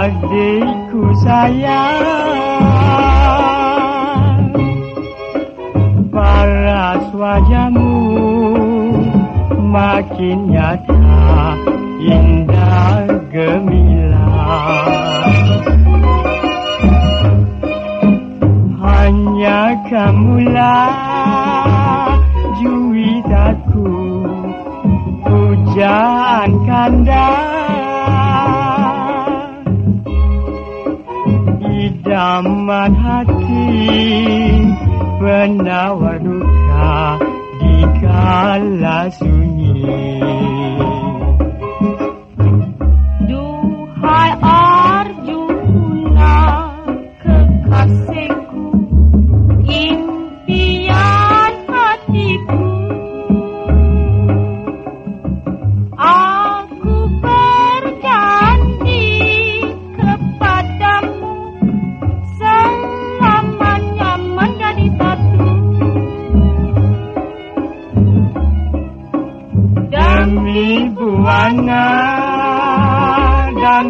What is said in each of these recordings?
Adikku sayang Paras wajahmu Makin nyata Indah gemilang. Hanya kamulah Juwitaku Idaman hati Penawar duka Di kala sunyi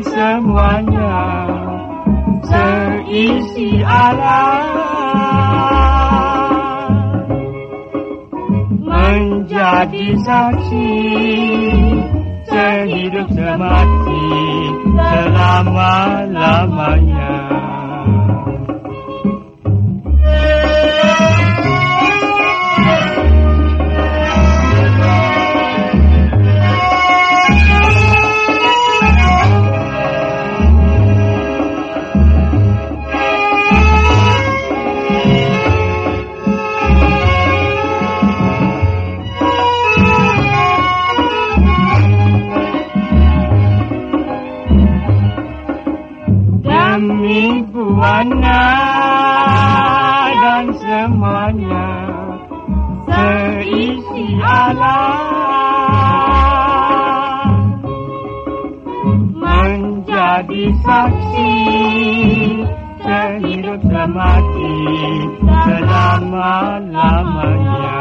semuanya. Seisi alam. Menjadi saksi Sehidup semati Selama-lamanya Demi buana dan semuanya Seisi alam Menjadi saksi Sehidup semati Selama-lamanya